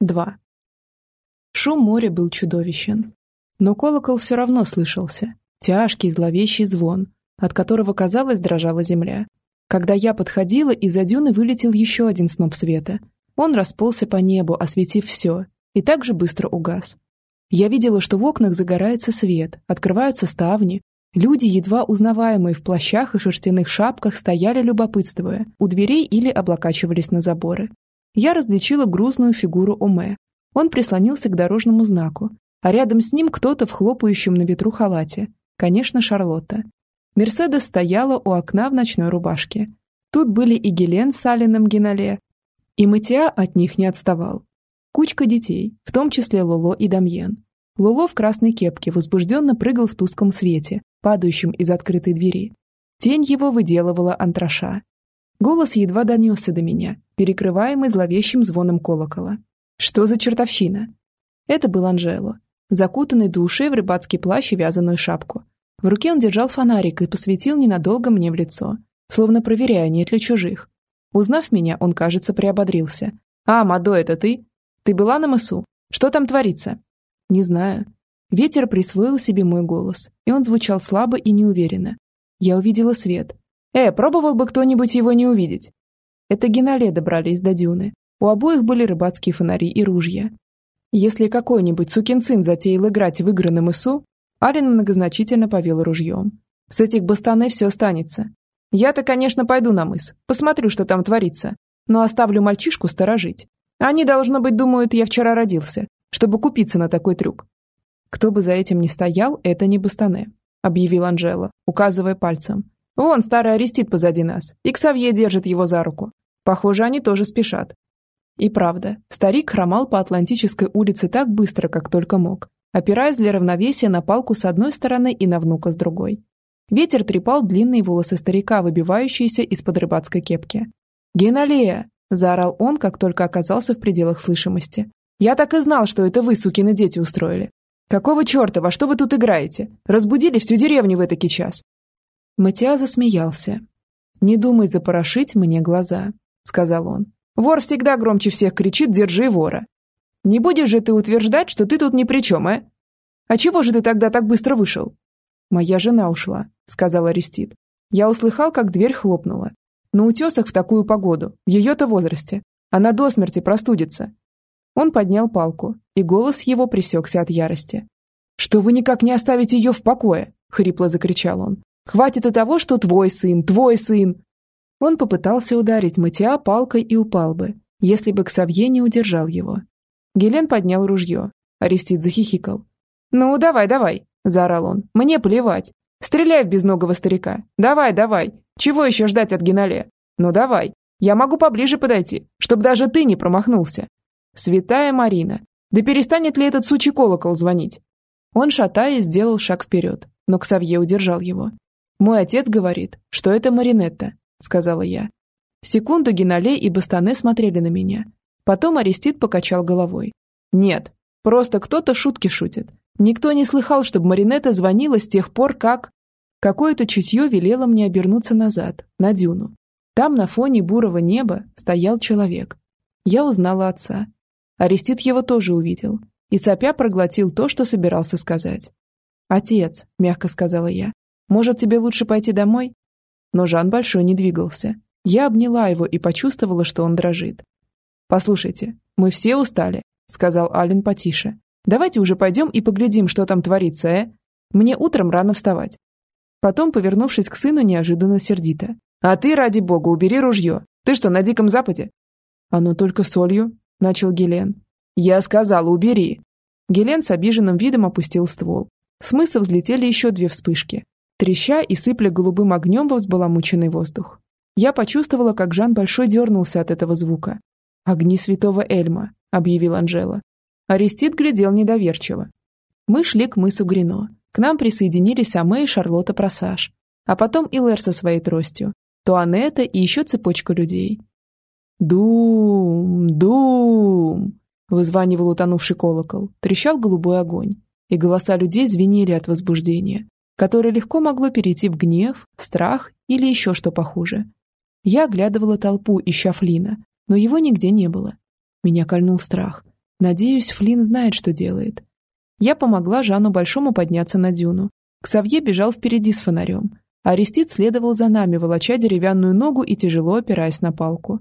2. Шум моря был чудовищен. Но колокол все равно слышался. Тяжкий, зловещий звон, от которого, казалось, дрожала земля. Когда я подходила, из-за дюны вылетел еще один сноп света. Он расползся по небу, осветив все, и также быстро угас. Я видела, что в окнах загорается свет, открываются ставни. Люди, едва узнаваемые в плащах и шерстяных шапках, стояли любопытствуя у дверей или облокачивались на заборы. Я различила грузную фигуру Оме. Он прислонился к дорожному знаку, а рядом с ним кто-то в хлопающем на ветру халате. Конечно, Шарлотта. Мерседес стояла у окна в ночной рубашке. Тут были и Гелен с Алином Генале, и Матиа от них не отставал. Кучка детей, в том числе Лоло и Дамьен. Лоло в красной кепке возбужденно прыгал в тусклом свете, падающем из открытой двери. Тень его выделывала антраша. Голос едва донесся до меня, перекрываемый зловещим звоном колокола. Что за чертовщина? Это был Анжело, закутанный до ушей в рыбацкий плащ и вязаную шапку. В руке он держал фонарик и посветил ненадолго мне в лицо, словно проверяя, нет ли чужих. Узнав меня, он, кажется, приободрился. «А, Мадо, это ты? Ты была на мысу? Что там творится?» «Не знаю». Ветер присвоил себе мой голос, и он звучал слабо и неуверенно. Я увидела свет. «Э, пробовал бы кто-нибудь его не увидеть?» Это Генале добрались до дюны. У обоих были рыбацкие фонари и ружья. Если какой-нибудь сукин сын затеял играть в игры на мысу, Ален многозначительно повел ружьем. С этих бастане все останется. Я-то, конечно, пойду на мыс, посмотрю, что там творится, но оставлю мальчишку сторожить. Они, должно быть, думают, я вчера родился, чтобы купиться на такой трюк. Кто бы за этим ни стоял, это не бастане, объявил Анжела, указывая пальцем. Вон старый арестит позади нас, и Ксавье держит его за руку. Похоже, они тоже спешат. И правда, старик хромал по Атлантической улице так быстро, как только мог, опираясь для равновесия на палку с одной стороны и на внука с другой. Ветер трепал длинные волосы старика, выбивающиеся из-под рыбацкой кепки. «Геналея!» – заорал он, как только оказался в пределах слышимости. «Я так и знал, что это вы, сукины дети, устроили. Какого черта, во что вы тут играете? Разбудили всю деревню в этакий час!» Матиа засмеялся. «Не думай запорошить мне глаза», – сказал он. Вор всегда громче всех кричит «Держи вора». Не будешь же ты утверждать, что ты тут ни при чем, а? А чего же ты тогда так быстро вышел? Моя жена ушла, сказал Арестит. Я услыхал, как дверь хлопнула. На утесах в такую погоду, в ее-то возрасте. Она до смерти простудится. Он поднял палку, и голос его пресекся от ярости. «Что вы никак не оставите ее в покое?» — хрипло закричал он. «Хватит и того, что твой сын, твой сын!» Он попытался ударить Матиа палкой и упал бы, если бы Ксавье не удержал его. Гелен поднял ружье. Арестит захихикал. «Ну, давай, давай!» – заорал он. «Мне плевать! Стреляй в безногого старика! Давай, давай! Чего еще ждать от Генале? Ну, давай! Я могу поближе подойти, чтобы даже ты не промахнулся!» «Святая Марина! Да перестанет ли этот сучий колокол звонить?» Он, шатаясь, сделал шаг вперед, но Ксавье удержал его. «Мой отец говорит, что это Маринетта, — сказала я. Секунду Геналей и Бастане смотрели на меня. Потом Арестит покачал головой. «Нет, просто кто-то шутки шутит. Никто не слыхал, чтобы Маринетта звонила с тех пор, как...» Какое-то чутье велело мне обернуться назад, на дюну. Там на фоне бурого неба стоял человек. Я узнала отца. Арестит его тоже увидел. И сопя проглотил то, что собирался сказать. «Отец», — мягко сказала я, — «может, тебе лучше пойти домой? но Жан Большой не двигался. Я обняла его и почувствовала, что он дрожит. «Послушайте, мы все устали», — сказал Ален потише. «Давайте уже пойдем и поглядим, что там творится, э? Мне утром рано вставать». Потом, повернувшись к сыну, неожиданно сердито. «А ты, ради бога, убери ружье. Ты что, на Диком Западе?» «Оно только солью», — начал Гелен. «Я сказал, убери». Гелен с обиженным видом опустил ствол. С мыса взлетели еще две вспышки, треща и сыпля голубым огнем во взбаламученный воздух. Я почувствовала, как Жан Большой дернулся от этого звука. «Огни святого Эльма», — объявил Анжела. Арестит глядел недоверчиво. Мы шли к мысу Грино. К нам присоединились Аме и Шарлотта Просаж. А потом и Лэр со своей тростью. Туанетта и еще цепочка людей. «Дум! Дум!» — вызванивал утонувший колокол. Трещал голубой огонь. И голоса людей звенели от возбуждения которое легко могло перейти в гнев, страх или еще что похуже. Я оглядывала толпу, ища Флина, но его нигде не было. Меня кольнул страх. Надеюсь, Флинн знает, что делает. Я помогла Жану Большому подняться на дюну. Ксавье бежал впереди с фонарем. Арестит следовал за нами, волоча деревянную ногу и тяжело опираясь на палку.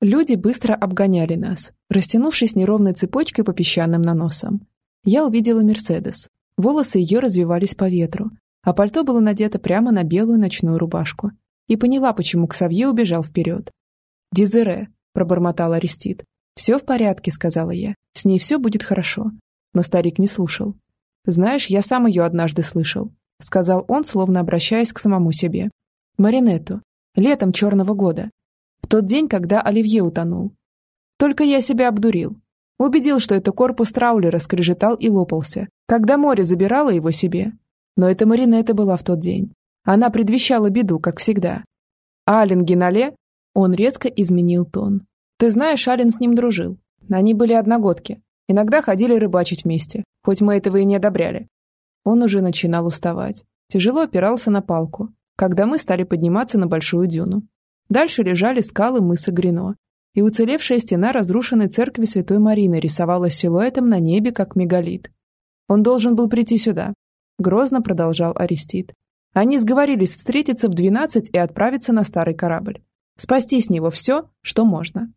Люди быстро обгоняли нас, растянувшись неровной цепочкой по песчаным наносам. Я увидела Мерседес. Волосы ее развивались по ветру, а пальто было надето прямо на белую ночную рубашку. И поняла, почему Ксавье убежал вперед. «Дизере», — пробормотал Арестит. «Все в порядке», — сказала я. «С ней все будет хорошо». Но старик не слушал. «Знаешь, я сам ее однажды слышал», — сказал он, словно обращаясь к самому себе. «Маринетту. Летом черного года. В тот день, когда Оливье утонул. Только я себя обдурил. Убедил, что это корпус траулера скрежетал и лопался, когда море забирало его себе. Но это Маринетта была в тот день. Она предвещала беду, как всегда. Ален Генале? Он резко изменил тон. Ты знаешь, Ален с ним дружил. Они были одногодки. Иногда ходили рыбачить вместе, хоть мы этого и не одобряли. Он уже начинал уставать. Тяжело опирался на палку, когда мы стали подниматься на большую дюну. Дальше лежали скалы мыса Грино, и уцелевшая стена разрушенной церкви Святой Марины рисовалась силуэтом на небе, как мегалит. Он должен был прийти сюда. Грозно продолжал Арестит. Они сговорились встретиться в 12 и отправиться на старый корабль. Спасти с него все, что можно.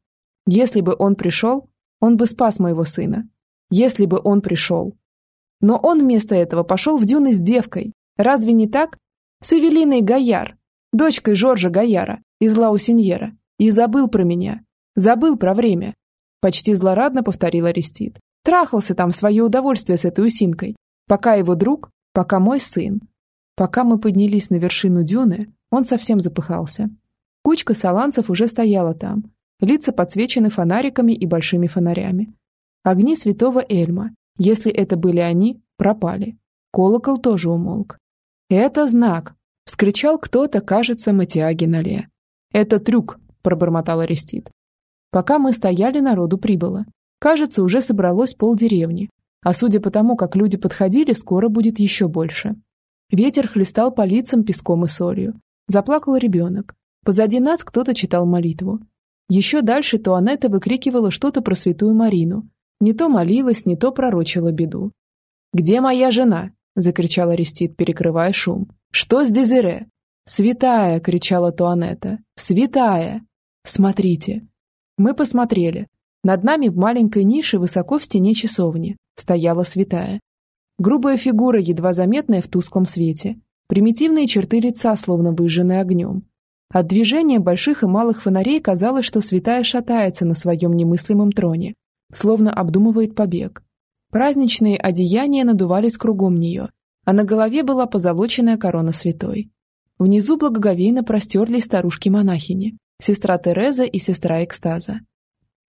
Если бы он пришел, он бы спас моего сына. Если бы он пришел. Но он вместо этого пошел в дюны с девкой. Разве не так? С Эвелиной Гаяр, дочкой Жоржа Гаяра из Лаусиньера, и забыл про меня. Забыл про время. Почти злорадно повторил Арестит. Трахался там в свое удовольствие с этой усинкой. Пока его друг, пока мой сын. Пока мы поднялись на вершину дюны, он совсем запыхался. Кучка саланцев уже стояла там. Лица подсвечены фонариками и большими фонарями. Огни святого Эльма, если это были они, пропали. Колокол тоже умолк. «Это знак!» — вскричал кто-то, кажется, Матиаги Нале. «Это трюк», – пробормотал Арестит. Пока мы стояли, народу прибыло. Кажется, уже собралось полдеревни. А судя по тому, как люди подходили, скоро будет еще больше. Ветер хлестал по лицам песком и солью. Заплакал ребенок. Позади нас кто-то читал молитву. Еще дальше Туанетта выкрикивала что-то про святую Марину. Не то молилась, не то пророчила беду. «Где моя жена?» – закричал Арестит, перекрывая шум. «Что с Дезире?» «Святая!» – кричала Туанетта. «Святая!» «Смотрите!» Мы посмотрели. Над нами в маленькой нише высоко в стене часовни стояла святая. Грубая фигура, едва заметная в тусклом свете. Примитивные черты лица, словно выжженные огнем. От движения больших и малых фонарей казалось, что святая шатается на своем немыслимом троне, словно обдумывает побег. Праздничные одеяния надувались кругом нее, а на голове была позолоченная корона святой. Внизу благоговейно простерлись старушки-монахини, сестра Тереза и сестра Экстаза.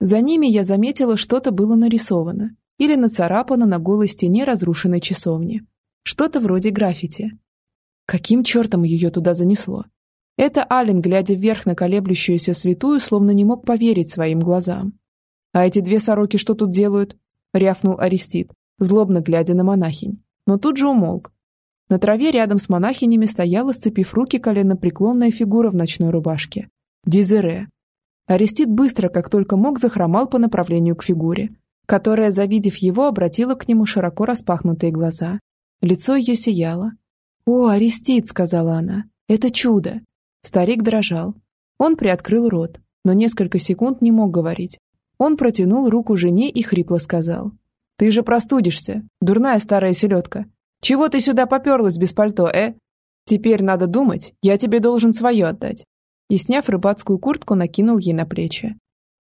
За ними я заметила, что-то было нарисовано или нацарапано на голой стене разрушенной часовни. Что-то вроде граффити. Каким чертом ее туда занесло? Это Ален, глядя вверх на колеблющуюся святую, словно не мог поверить своим глазам. «А эти две сороки что тут делают?» — рявкнул Арестит, злобно глядя на монахинь. Но тут же умолк, на траве рядом с монахинями стояла, сцепив руки, коленопреклонная фигура в ночной рубашке. Дизере. Арестит быстро, как только мог, захромал по направлению к фигуре, которая, завидев его, обратила к нему широко распахнутые глаза. Лицо ее сияло. «О, Арестит!» — сказала она. «Это чудо!» Старик дрожал. Он приоткрыл рот, но несколько секунд не мог говорить. Он протянул руку жене и хрипло сказал. «Ты же простудишься, дурная старая селедка. Чего ты сюда поперлась без пальто, э? Теперь надо думать, я тебе должен свое отдать». И, сняв рыбацкую куртку, накинул ей на плечи.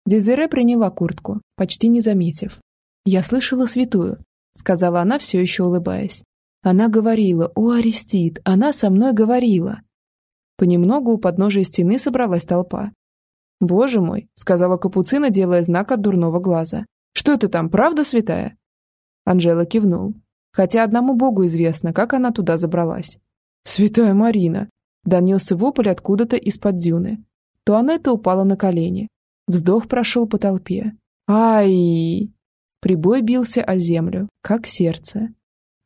Дезире приняла куртку, почти не заметив. «Я слышала святую», — сказала она, все еще улыбаясь. Она говорила, «О, Арестит, она со мной говорила». Понемногу у подножия стены собралась толпа. «Боже мой», — сказала Капуцина, делая знак от дурного глаза. «Что это там, правда святая?» Анжела кивнул хотя одному богу известно, как она туда забралась. «Святая Марина!» – донесся вопль откуда-то из-под дюны. Туанетта упала на колени. Вздох прошел по толпе. «Ай!» Прибой бился о землю, как сердце.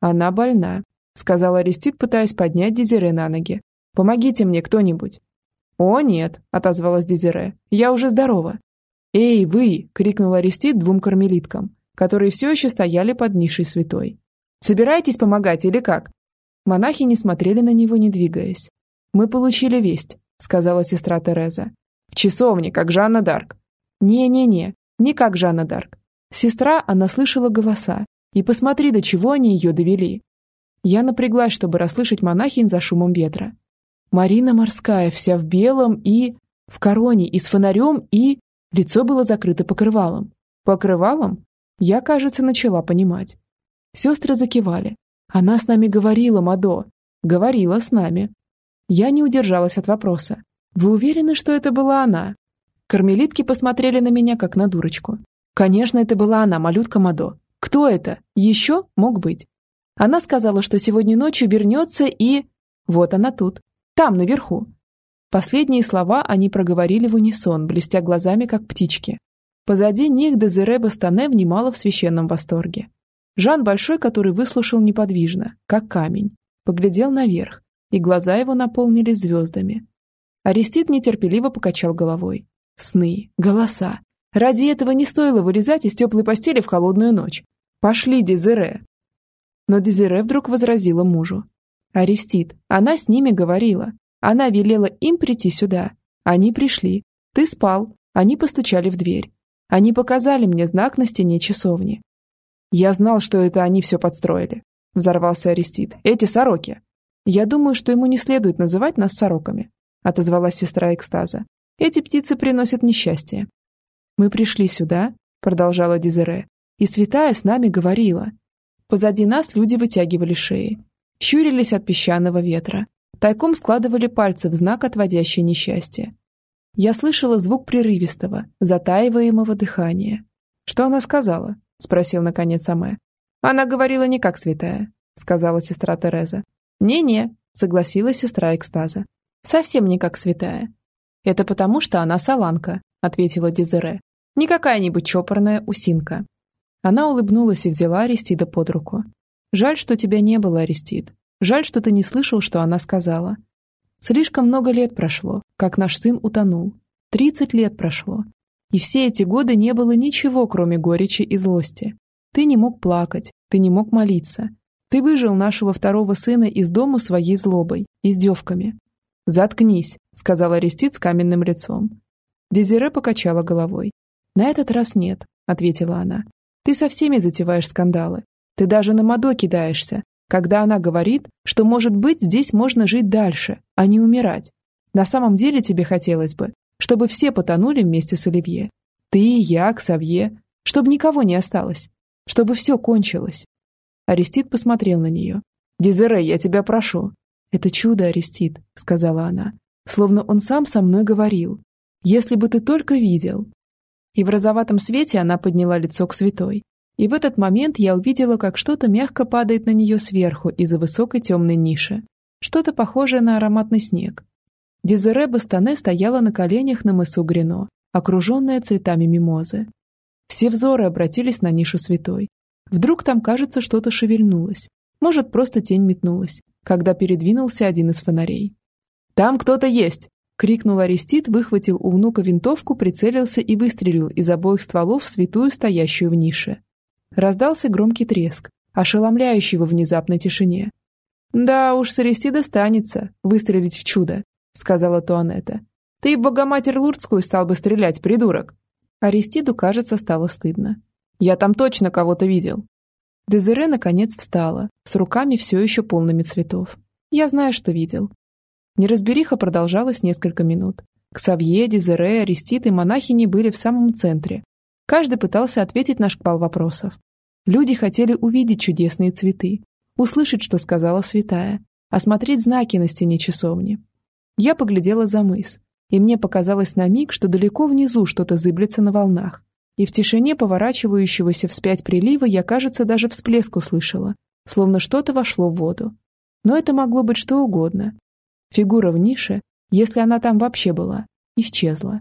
«Она больна», — сказал Арестит, пытаясь поднять Дезире на ноги. «Помогите мне кто-нибудь». «О, нет», — отозвалась Дезире, — «я уже здорова». «Эй, вы!» — крикнул Арестит двум кармелиткам которые все еще стояли под нишей святой. «Собираетесь помогать или как?» Монахи не смотрели на него, не двигаясь. «Мы получили весть», — сказала сестра Тереза. «В часовне, как Жанна Дарк». «Не-не-не, не как Жанна Дарк. Сестра, она слышала голоса. И посмотри, до чего они ее довели». Я напряглась, чтобы расслышать монахинь за шумом ветра. Марина морская, вся в белом и... В короне и с фонарем и... Лицо было закрыто покрывалом. Покрывалом? Я, кажется, начала понимать. Сестры закивали. Она с нами говорила, Мадо. Говорила с нами. Я не удержалась от вопроса. Вы уверены, что это была она? Кармелитки посмотрели на меня, как на дурочку. Конечно, это была она, малютка Мадо. Кто это? Еще мог быть. Она сказала, что сегодня ночью вернется и... Вот она тут. Там, наверху. Последние слова они проговорили в унисон, блестя глазами, как птички. Позади них Дезире Бастане внимала в священном восторге. Жан Большой, который выслушал неподвижно, как камень, поглядел наверх, и глаза его наполнились звездами. Арестит нетерпеливо покачал головой. Сны, голоса. Ради этого не стоило вылезать из теплой постели в холодную ночь. Пошли, Дезире. Но Дезире вдруг возразила мужу. Арестит, она с ними говорила. Она велела им прийти сюда. Они пришли. Ты спал. Они постучали в дверь. Они показали мне знак на стене часовни. Я знал, что это они все подстроили. Взорвался Арестит. Эти сороки. Я думаю, что ему не следует называть нас сороками. Отозвалась сестра экстаза. Эти птицы приносят несчастье. Мы пришли сюда, продолжала Дезире, и святая с нами говорила. Позади нас люди вытягивали шеи щурились от песчаного ветра, тайком складывали пальцы в знак, отводящий несчастье. Я слышала звук прерывистого, затаиваемого дыхания. «Что она сказала?» – спросил наконец Аме. «Она говорила не как святая», – сказала сестра Тереза. «Не-не», – согласилась сестра Экстаза. «Совсем не как святая». «Это потому, что она саланка», – ответила Дезире. «Не какая-нибудь чопорная усинка». Она улыбнулась и взяла Аристида под руку. Жаль, что тебя не было, Арестит. Жаль, что ты не слышал, что она сказала. Слишком много лет прошло, как наш сын утонул. Тридцать лет прошло. И все эти годы не было ничего, кроме горечи и злости. Ты не мог плакать, ты не мог молиться. Ты выжил нашего второго сына из дому своей злобой, издевками. «Заткнись», — сказал Арестит с каменным лицом. Дезире покачала головой. «На этот раз нет», — ответила она. «Ты со всеми затеваешь скандалы. Ты даже на Мадо кидаешься, когда она говорит, что, может быть, здесь можно жить дальше, а не умирать. На самом деле тебе хотелось бы, чтобы все потонули вместе с Оливье. Ты, я, Ксавье, чтобы никого не осталось, чтобы все кончилось. Арестит посмотрел на нее. «Дезире, я тебя прошу». «Это чудо, Арестит», — сказала она, словно он сам со мной говорил. «Если бы ты только видел». И в розоватом свете она подняла лицо к святой, и в этот момент я увидела, как что-то мягко падает на нее сверху из-за высокой темной ниши. Что-то похожее на ароматный снег. Дезире Бастане стояла на коленях на мысу Грино, окруженная цветами мимозы. Все взоры обратились на нишу святой. Вдруг там, кажется, что-то шевельнулось. Может, просто тень метнулась, когда передвинулся один из фонарей. «Там кто-то есть!» — крикнул Арестит, выхватил у внука винтовку, прицелился и выстрелил из обоих стволов в святую, стоящую в нише. Раздался громкий треск, ошеломляющий во внезапной тишине. «Да уж, с Аристида станется выстрелить в чудо», — сказала Туанетта. «Ты в Богоматерь Лурдскую стал бы стрелять, придурок!» Аристиду, кажется, стало стыдно. «Я там точно кого-то видел!» Дезире, наконец, встала, с руками все еще полными цветов. «Я знаю, что видел». Неразбериха продолжалась несколько минут. Ксавье, Дезире, Аристид и монахини были в самом центре, Каждый пытался ответить на шквал вопросов. Люди хотели увидеть чудесные цветы, услышать, что сказала святая, осмотреть знаки на стене часовни. Я поглядела за мыс, и мне показалось на миг, что далеко внизу что-то зыблется на волнах. И в тишине поворачивающегося вспять прилива я, кажется, даже всплеск услышала, словно что-то вошло в воду. Но это могло быть что угодно. Фигура в нише, если она там вообще была, исчезла.